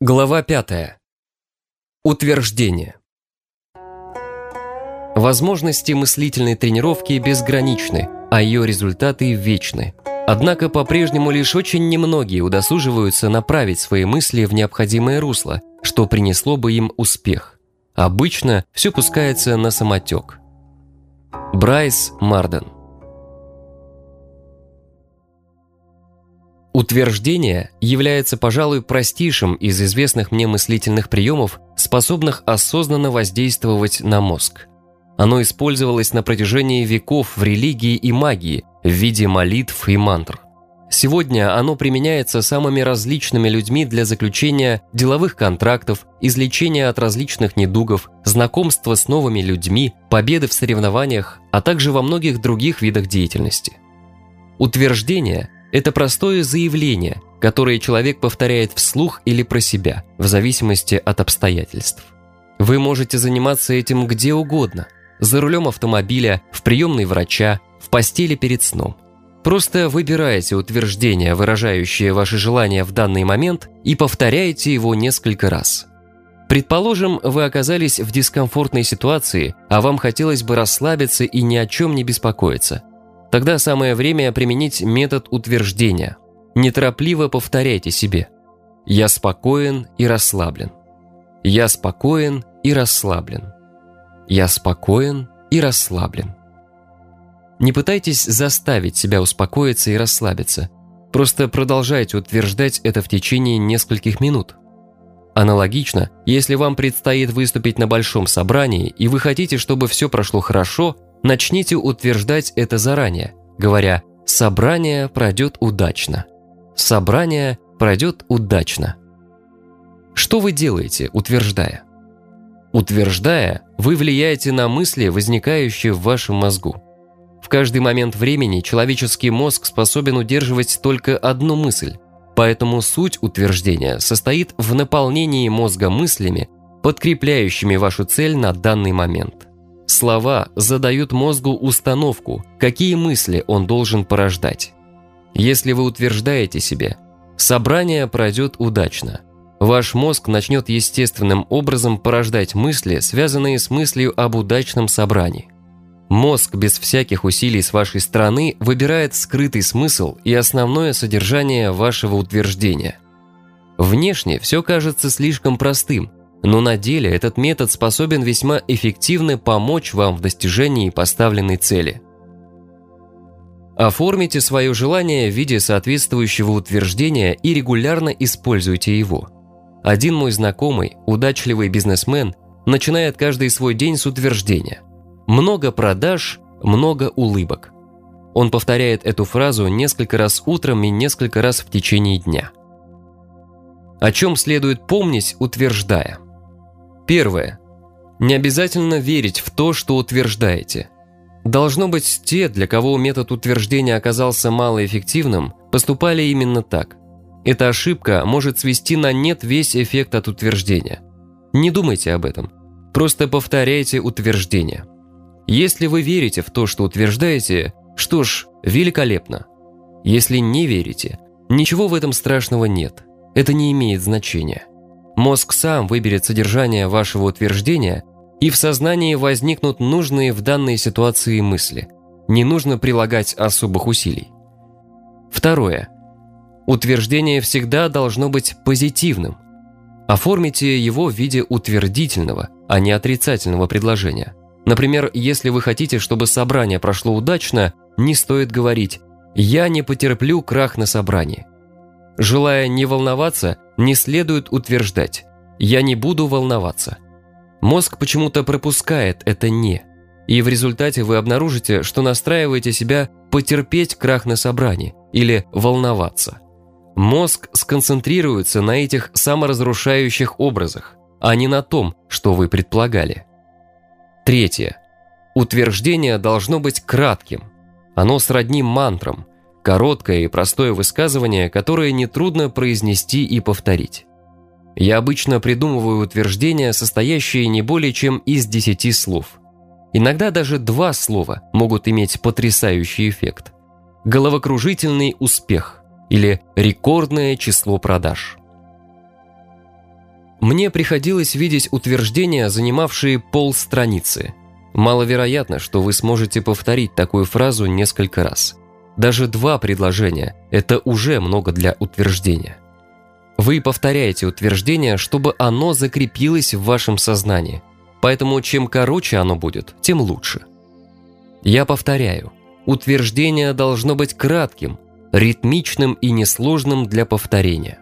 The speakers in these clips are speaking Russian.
Глава 5. Утверждение. Возможности мыслительной тренировки безграничны, а ее результаты вечны. Однако по-прежнему лишь очень немногие удосуживаются направить свои мысли в необходимое русло, что принесло бы им успех. Обычно все пускается на самотек. Брайс Марден Утверждение является, пожалуй, простейшим из известных мне мыслительных приемов, способных осознанно воздействовать на мозг. Оно использовалось на протяжении веков в религии и магии в виде молитв и мантр. Сегодня оно применяется самыми различными людьми для заключения деловых контрактов, излечения от различных недугов, знакомства с новыми людьми, победы в соревнованиях, а также во многих других видах деятельности. Утверждение это простое заявление, которое человек повторяет вслух или про себя, в зависимости от обстоятельств. Вы можете заниматься этим где угодно – за рулем автомобиля, в приемной врача, в постели перед сном. Просто выбираете утверждение, выражающее ваши желания в данный момент, и повторяете его несколько раз. Предположим, вы оказались в дискомфортной ситуации, а вам хотелось бы расслабиться и ни о чем не беспокоиться – Тогда самое время применить метод утверждения. Неторопливо повторяйте себе «Я спокоен и расслаблен». «Я спокоен и расслаблен». «Я спокоен и расслаблен». Не пытайтесь заставить себя успокоиться и расслабиться. Просто продолжайте утверждать это в течение нескольких минут. Аналогично, если вам предстоит выступить на большом собрании и вы хотите, чтобы все прошло хорошо, Начните утверждать это заранее, говоря «собрание пройдет удачно». «Собрание пройдет удачно». Что вы делаете, утверждая? Утверждая, вы влияете на мысли, возникающие в вашем мозгу. В каждый момент времени человеческий мозг способен удерживать только одну мысль, поэтому суть утверждения состоит в наполнении мозга мыслями, подкрепляющими вашу цель на данный момент. Слова задают мозгу установку, какие мысли он должен порождать. Если вы утверждаете себе «собрание пройдет удачно», ваш мозг начнет естественным образом порождать мысли, связанные с мыслью об удачном собрании. Мозг без всяких усилий с вашей стороны выбирает скрытый смысл и основное содержание вашего утверждения. Внешне все кажется слишком простым – но на деле этот метод способен весьма эффективно помочь вам в достижении поставленной цели. Оформите свое желание в виде соответствующего утверждения и регулярно используйте его. Один мой знакомый, удачливый бизнесмен, начинает каждый свой день с утверждения «много продаж, много улыбок». Он повторяет эту фразу несколько раз утром и несколько раз в течение дня. О чем следует помнить, утверждая – Первое. Не обязательно верить в то, что утверждаете. Должно быть, те, для кого метод утверждения оказался малоэффективным, поступали именно так. Эта ошибка может свести на нет весь эффект от утверждения. Не думайте об этом. Просто повторяйте утверждение. Если вы верите в то, что утверждаете, что ж, великолепно. Если не верите, ничего в этом страшного нет. Это не имеет значения. Мозг сам выберет содержание вашего утверждения, и в сознании возникнут нужные в данной ситуации мысли. Не нужно прилагать особых усилий. Второе. Утверждение всегда должно быть позитивным. Оформите его в виде утвердительного, а не отрицательного предложения. Например, если вы хотите, чтобы собрание прошло удачно, не стоит говорить «я не потерплю крах на собрании». Желая не волноваться, не следует утверждать «я не буду волноваться». Мозг почему-то пропускает это «не», и в результате вы обнаружите, что настраиваете себя потерпеть крах на собрании или волноваться. Мозг сконцентрируется на этих саморазрушающих образах, а не на том, что вы предполагали. Третье. Утверждение должно быть кратким. Оно сродни мантрам – Короткое и простое высказывание, которое нетрудно произнести и повторить. Я обычно придумываю утверждения, состоящие не более чем из десяти слов. Иногда даже два слова могут иметь потрясающий эффект. Головокружительный успех или рекордное число продаж. Мне приходилось видеть утверждения, занимавшие полстраницы. Маловероятно, что вы сможете повторить такую фразу несколько раз. Даже два предложения – это уже много для утверждения. Вы повторяете утверждение, чтобы оно закрепилось в вашем сознании. Поэтому чем короче оно будет, тем лучше. Я повторяю, утверждение должно быть кратким, ритмичным и несложным для повторения.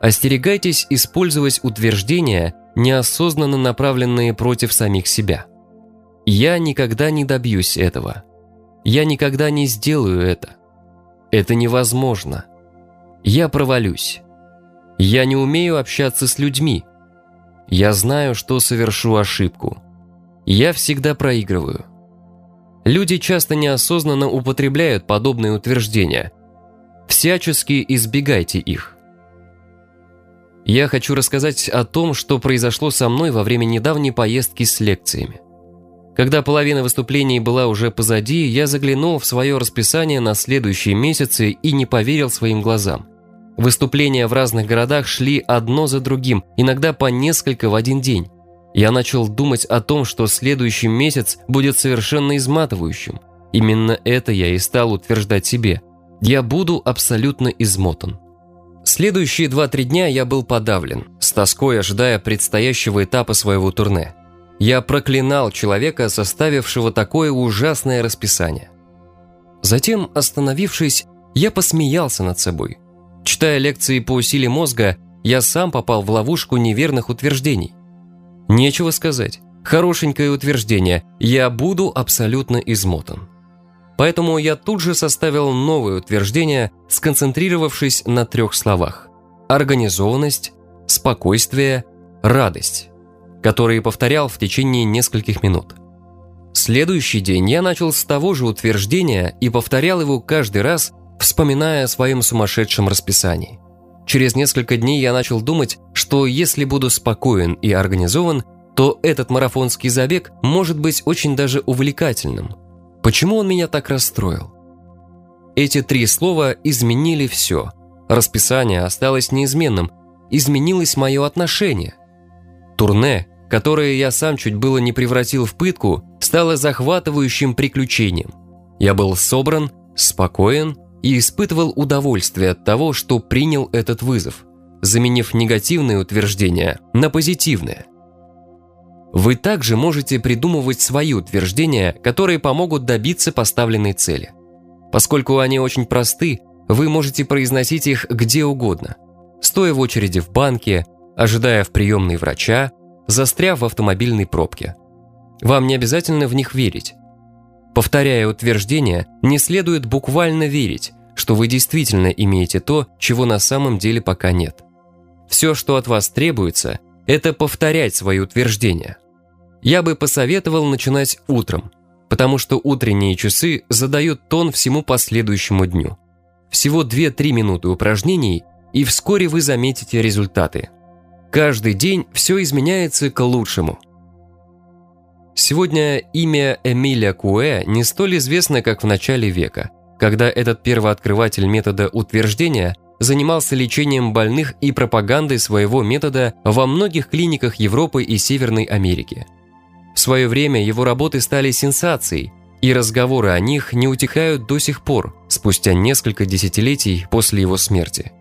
Остерегайтесь использовать утверждения, неосознанно направленные против самих себя. Я никогда не добьюсь этого. Я никогда не сделаю это. Это невозможно. Я провалюсь. Я не умею общаться с людьми. Я знаю, что совершу ошибку. Я всегда проигрываю. Люди часто неосознанно употребляют подобные утверждения. Всячески избегайте их. Я хочу рассказать о том, что произошло со мной во время недавней поездки с лекциями. Когда половина выступлений была уже позади, я заглянул в свое расписание на следующие месяцы и не поверил своим глазам. Выступления в разных городах шли одно за другим, иногда по несколько в один день. Я начал думать о том, что следующий месяц будет совершенно изматывающим. Именно это я и стал утверждать себе. Я буду абсолютно измотан. Следующие 2-3 дня я был подавлен, с тоской ожидая предстоящего этапа своего турне. Я проклинал человека, составившего такое ужасное расписание. Затем, остановившись, я посмеялся над собой. Читая лекции по силе мозга, я сам попал в ловушку неверных утверждений. Нечего сказать. Хорошенькое утверждение «я буду абсолютно измотан». Поэтому я тут же составил новое утверждение, сконцентрировавшись на трех словах. Организованность, спокойствие, радость, которые повторял в течение нескольких минут. Следующий день я начал с того же утверждения и повторял его каждый раз, вспоминая о своем сумасшедшем расписании. Через несколько дней я начал думать, что если буду спокоен и организован, то этот марафонский забег может быть очень даже увлекательным – Почему он меня так расстроил? Эти три слова изменили все. Расписание осталось неизменным. Изменилось мое отношение. Турне, которое я сам чуть было не превратил в пытку, стало захватывающим приключением. Я был собран, спокоен и испытывал удовольствие от того, что принял этот вызов, заменив негативные утверждения на позитивные – вы также можете придумывать свои утверждения, которые помогут добиться поставленной цели. Поскольку они очень просты, вы можете произносить их где угодно. Стоя в очереди в банке, ожидая в приемной врача, застряв в автомобильной пробке. Вам не обязательно в них верить. Повторяя утверждения, не следует буквально верить, что вы действительно имеете то, чего на самом деле пока нет. Все, что от вас требуется, это повторять свои утверждения я бы посоветовал начинать утром, потому что утренние часы задают тон всему последующему дню. Всего 2-3 минуты упражнений, и вскоре вы заметите результаты. Каждый день все изменяется к лучшему. Сегодня имя Эмиля Куэ не столь известно, как в начале века, когда этот первооткрыватель метода утверждения занимался лечением больных и пропагандой своего метода во многих клиниках Европы и Северной Америки – в свое время его работы стали сенсацией, и разговоры о них не утихают до сих пор, спустя несколько десятилетий после его смерти.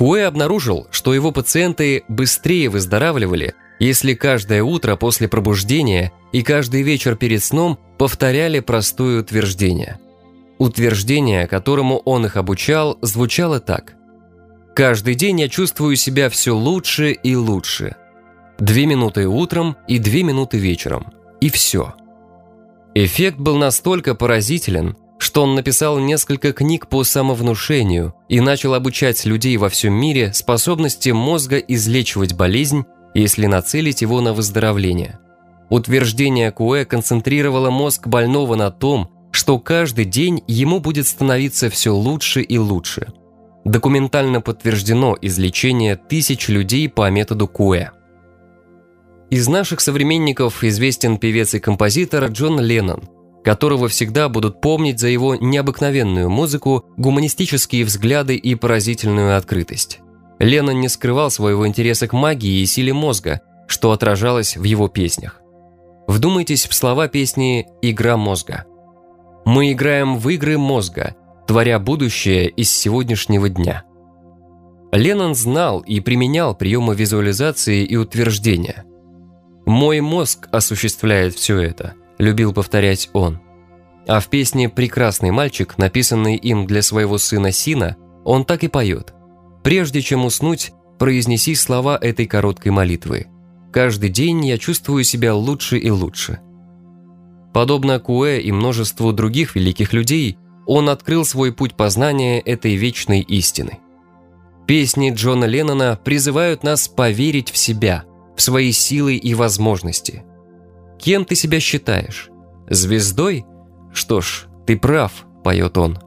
Куэ обнаружил, что его пациенты быстрее выздоравливали, если каждое утро после пробуждения и каждый вечер перед сном повторяли простое утверждение. Утверждение, которому он их обучал, звучало так. «Каждый день я чувствую себя все лучше и лучше. Две минуты утром и две минуты вечером. И все. Эффект был настолько поразителен, что он написал несколько книг по самовнушению и начал обучать людей во всем мире способности мозга излечивать болезнь, если нацелить его на выздоровление. Утверждение Куэ концентрировало мозг больного на том, что каждый день ему будет становиться все лучше и лучше. Документально подтверждено излечение тысяч людей по методу Куэ. Из наших современников известен певец и композитор Джон Леннон, которого всегда будут помнить за его необыкновенную музыку, гуманистические взгляды и поразительную открытость. Леннон не скрывал своего интереса к магии и силе мозга, что отражалось в его песнях. Вдумайтесь в слова песни «Игра мозга». «Мы играем в игры мозга, творя будущее из сегодняшнего дня». Леннон знал и применял приемы визуализации и утверждения. «Мой мозг осуществляет все это», – любил повторять он. А в песне «Прекрасный мальчик», написанной им для своего сына Сина, он так и поет. «Прежде чем уснуть, произнеси слова этой короткой молитвы. Каждый день я чувствую себя лучше и лучше». Подобно Куэ и множеству других великих людей, он открыл свой путь познания этой вечной истины. Песни Джона Леннона призывают нас поверить в себя, в свои силы и возможности. Кем ты себя считаешь? Звездой? Что ж, ты прав, поет он.